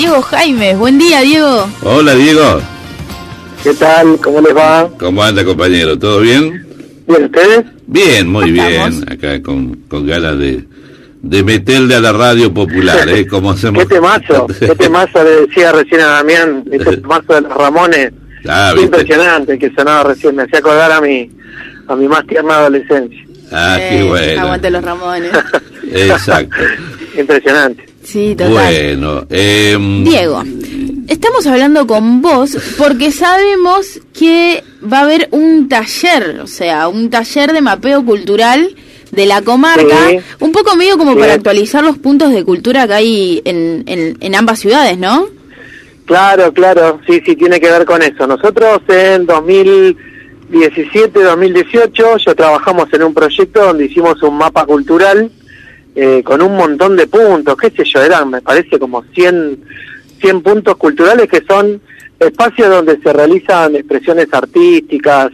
Diego Jaime. Buen día, Diego. Hola, Diego. ¿Qué tal? ¿Cómo les va? ¿Cómo anda, compañero? ¿Todo bien? Bien, ¿ustedes? Bien, muy bien. Acá con, con ganas de, de meterle a la radio popular, ¿eh? Como hacemos. ¿Qué temazo? ¿Qué temazo le decía recién a Damián? Este temazo de los Ramones. Ah, Qué impresionante que sonaba recién. Me hacía acordar a mi, a mi más tierna adolescencia. Ah, qué Eh, bueno. Aguante los Ramones. Exacto. Impresionante. Sí, total. Bueno, eh, Diego, estamos hablando con vos porque sabemos que va a haber un taller, o sea, un taller de mapeo cultural de la comarca, Sí. un poco medio como Sí. para actualizar los puntos de cultura que hay en, en, en ambas ciudades, ¿no? Claro, claro, sí, sí, tiene que ver con eso. Nosotros en 2017, 2018, yo trabajamos en un proyecto donde hicimos un mapa cultural eh, con un montón de puntos, qué sé yo, eran, me parece, como 100, 100 puntos culturales que son espacios donde se realizan expresiones artísticas,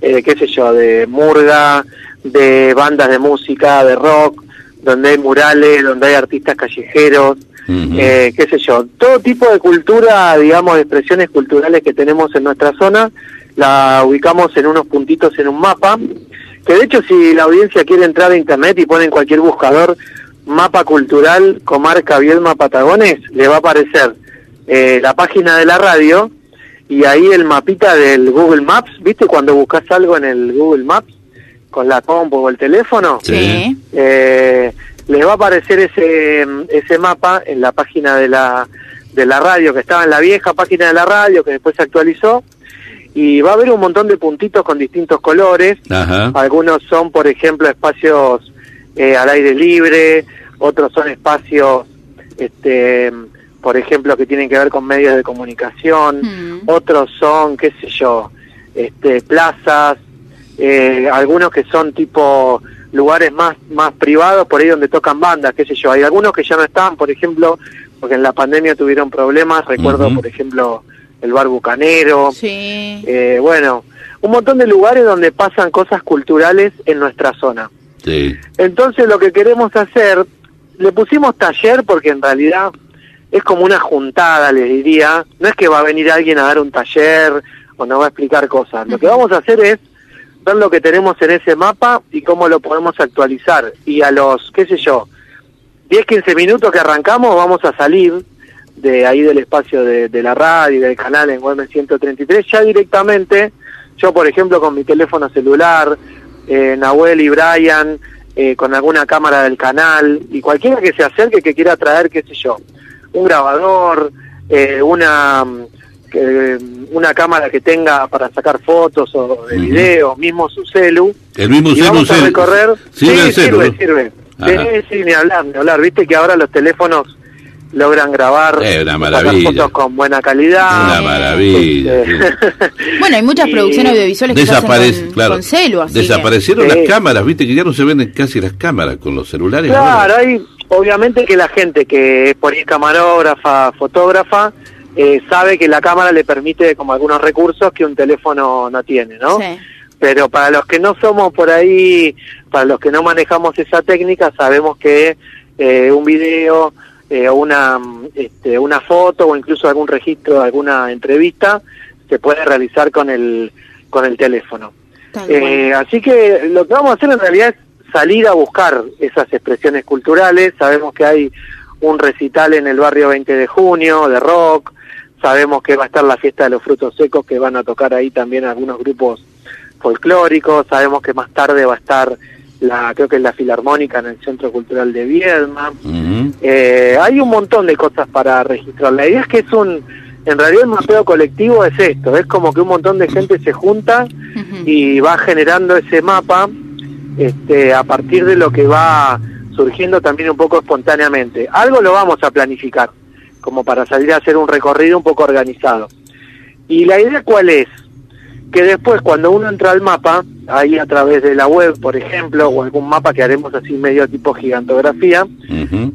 eh, qué sé yo, de murga, de bandas de música, de rock, donde hay murales, donde hay artistas callejeros, eh, qué sé yo, todo tipo de cultura, digamos, de expresiones culturales que tenemos en nuestra zona, la ubicamos en unos puntitos en un mapa, que de hecho si la audiencia quiere entrar a internet y pone en cualquier buscador mapa cultural comarca Viedma Patagones, le va a aparecer eh, la página de la radio y ahí el mapita del Google Maps, ¿viste? Cuando buscas algo en el Google Maps con la compu o el teléfono, Sí. eh, les va a aparecer ese, ese mapa en la página de la, de la radio, que estaba en la vieja página de la radio, que después se actualizó, y va a haber un montón de puntitos con distintos colores, Ajá. algunos son, por ejemplo, espacios eh, al aire libre, otros son espacios, este, por ejemplo, que tienen que ver con medios de comunicación, Mm. otros son, qué sé yo, este, plazas, eh, algunos que son tipo lugares más más privados, por ahí donde tocan bandas, qué sé yo. Hay algunos que ya no están, por ejemplo, porque en la pandemia tuvieron problemas, recuerdo, por ejemplo, el bar Bucanero, Sí. eh, bueno, un montón de lugares donde pasan cosas culturales en nuestra zona. Sí. Entonces lo que queremos hacer, le pusimos taller porque en realidad es como una juntada, les diría. No es que va a venir alguien a dar un taller o nos va a explicar cosas. Lo que vamos a hacer es ver lo que tenemos en ese mapa y cómo lo podemos actualizar. Y a los, qué sé yo, 10, 15 minutos que arrancamos vamos a salir de ahí del espacio de, de la radio, del canal en Güemes 133, ya directamente, yo por ejemplo con mi teléfono celular, eh, Nahuel y Brian, eh, con alguna cámara del canal, y cualquiera que se acerque que quiera traer, qué sé yo, un grabador, eh, una una cámara que tenga para sacar fotos o de Ujú. video, mismo su celu, El mismo y celu, vamos a celu. recorrer. Sirve sí, celu, sirve, ¿no? sirve. Sí, sí, ni hablar, ni hablar. Viste que ahora los teléfonos logran grabar, Eh, una maravilla. fotos con buena calidad. Una maravilla. sí. Este, Bueno, hay muchas y- producciones audiovisuales que se hacen Desaparece, con, claro. con celu, así que- Desaparecieron Sí. las cámaras, viste que ya no se ven casi las cámaras con los celulares. Claro, ahora. hay, obviamente que la gente que es por ahí camarógrafa, fotógrafa, eh, sabe que la cámara le permite como algunos recursos que un teléfono no tiene, ¿no? Sí. Pero para los que no somos por ahí, para los que no manejamos esa técnica, sabemos que eh, un video eh, una, este, una foto o incluso algún registro de alguna entrevista se puede realizar con el, con el teléfono. Eh, así que lo que vamos a hacer en realidad es salir a buscar esas expresiones culturales. Sabemos que hay un recital en el barrio 20 de junio de rock. Sabemos que va a estar la fiesta de los frutos secos que van a tocar ahí también algunos grupos folclóricos. Sabemos que más tarde va a estar la creo que es la filarmónica en el Centro Cultural de Viedma. Eh, hay un montón de cosas para registrar. La idea es que es un, en realidad el mapeo colectivo es esto, es como que un montón de gente se junta y va generando ese mapa este, a partir de lo que va surgiendo también un poco espontáneamente. Algo lo vamos a planificar, como para salir a hacer un recorrido un poco organizado. Y la idea cuál es? Que después cuando uno entra al mapa, ahí a través de la web, por ejemplo, o algún mapa que haremos así medio tipo gigantografía,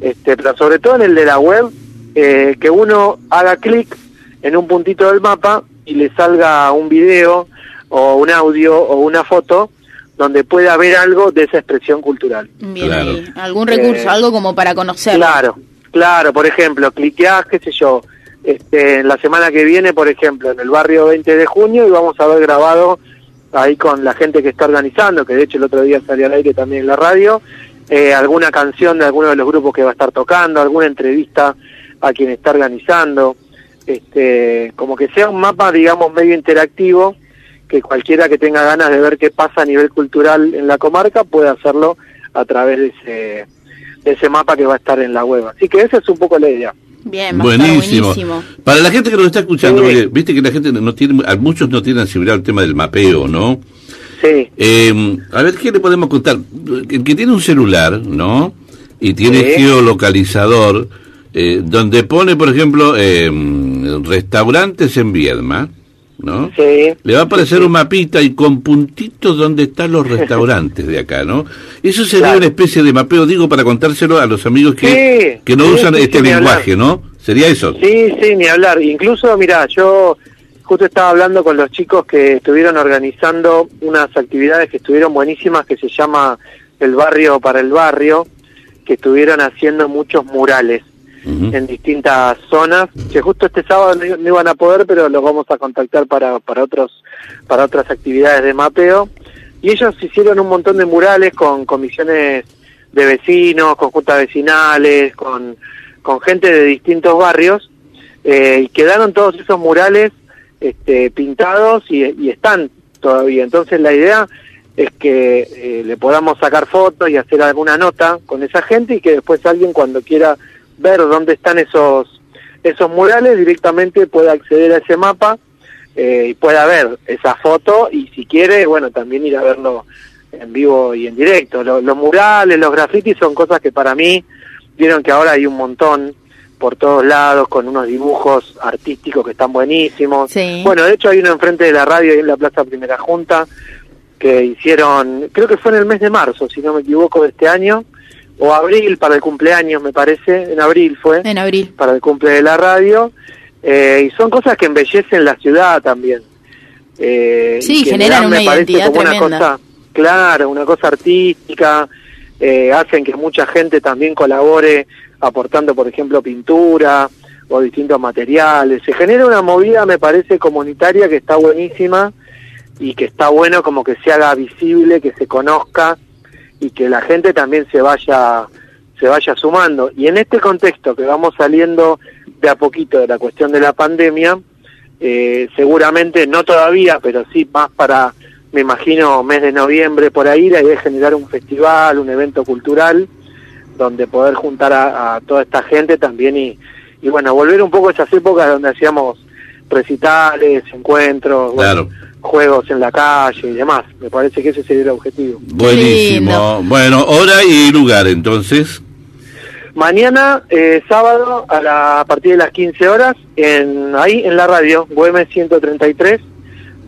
este, pero sobre todo en el de la web, eh, que uno haga clic en un puntito del mapa y le salga un video o un audio o una foto donde pueda ver algo de esa expresión cultural. Bien Claro. Algún recurso, Eh, algo como para conocerlo. Claro, Claro, por ejemplo, cliqueás, qué sé yo, este, la semana que viene, por ejemplo, en el barrio 20 de junio y vamos a ver grabado ahí con la gente que está organizando, que de hecho el otro día salió al aire también en la radio, eh, alguna canción de alguno de los grupos que va a estar tocando, alguna entrevista a quien está organizando, este, como que sea un mapa, digamos, medio interactivo, que cualquiera que tenga ganas de ver qué pasa a nivel cultural en la comarca puede hacerlo a través de ese ese mapa que va a estar en la web. Así que esa es un poco la idea. Bien, buenísimo. Para la gente que nos está escuchando, viste que la gente no tiene, muchos no tienen sensibilidad al tema del mapeo, ¿no? Sí. Eh, a ver, ¿qué le podemos contar? El que tiene un celular, ¿no? Y tiene geolocalizador, eh, donde pone, por ejemplo, eh, restaurantes en Viedma, ¿no? Sí. Le va a aparecer un mapita y con puntitos donde están los restaurantes de acá, ¿no? Eso sería una especie de mapeo, digo, para contárselo a los amigos que, que no usan este lenguaje, ¿no? ¿Sería eso? Sí, sí, ni hablar. Incluso, mira, yo justo estaba hablando con los chicos que estuvieron organizando unas actividades que estuvieron buenísimas, que se llama El Barrio para el Barrio, que estuvieron haciendo muchos murales en distintas zonas, que justo este sábado no, iban a poder, pero los vamos a contactar para, para, otros, para otras actividades de mapeo. Y ellos hicieron un montón de murales con comisiones de vecinos, con juntas vecinales, con, con gente de distintos barrios, eh, y quedaron todos esos murales este, pintados y, están todavía. Entonces la idea es que eh, le podamos sacar fotos y hacer alguna nota con esa gente y que después alguien cuando quiera ver dónde están esos, esos murales, directamente puede acceder a ese mapa eh, y pueda ver esa foto y si quiere, bueno, también ir a verlo en vivo y en directo. los murales, los grafitis son cosas que para mí, vieron que ahora hay un montón por todos lados con unos dibujos artísticos que están buenísimos. Bueno, de hecho hay uno enfrente de la radio ahí en la Plaza Primera Junta que hicieron, creo que fue en el mes de marzo, si no me equivoco, de este año, o abril para el cumpleaños, me parece, en abril fue. En abril. Para el cumple de la radio. Eh, y son cosas que embellecen la ciudad también. Eh, sí, generan una identidad como una cosa, claro, una cosa artística, eh, hacen que mucha gente también colabore aportando, por ejemplo, pintura o distintos materiales. Se genera una movida, me parece, comunitaria que está buenísima y que está bueno como que se haga visible, que se conozca y que la gente también se vaya se vaya sumando. Y en este contexto que vamos saliendo de a poquito de la cuestión de la pandemia eh, seguramente no todavía pero sí más para me imagino mes de noviembre por ahí la idea es generar un festival un evento cultural donde poder juntar a, toda esta gente también y, y bueno volver un poco a esas épocas donde hacíamos recitales encuentros claro juegos en la calle y demás. Me parece que ese sería el objetivo. Buenísimo. Bueno, hora y lugar entonces. Mañana, eh, sábado, a, la, a partir de las 15 horas, en, ahí en la radio, UM 133,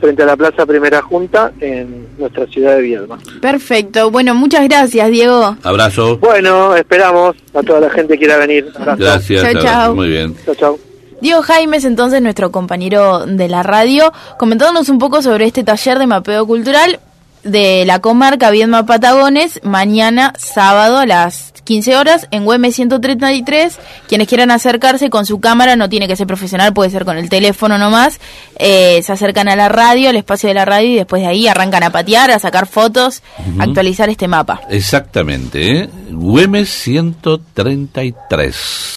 frente a la Plaza Primera Junta, en nuestra ciudad de Viedma. Perfecto. Bueno, muchas gracias, Diego. Abrazo. Bueno, esperamos a toda la gente que quiera venir. Gracias. Chao, chao. Muy bien. Chao, chao. Diego Jaimes, entonces nuestro compañero de la radio, comentándonos un poco sobre este taller de mapeo cultural de la comarca Viedma Patagones, mañana sábado a las 15 horas en UM 133. Quienes quieran acercarse con su cámara, no tiene que ser profesional, puede ser con el teléfono nomás. Eh, se acercan a la radio, al espacio de la radio, y después de ahí arrancan a patear, a sacar fotos, actualizar este mapa. Exactamente, ¿eh? UM 133.